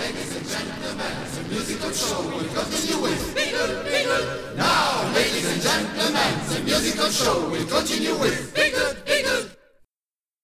Ladies and gentlemen, it's a musical show We'll continue with Bigoude, Bigoude. Now, ladies and gentlemen, it's a musical show We'll continue with Bigoude.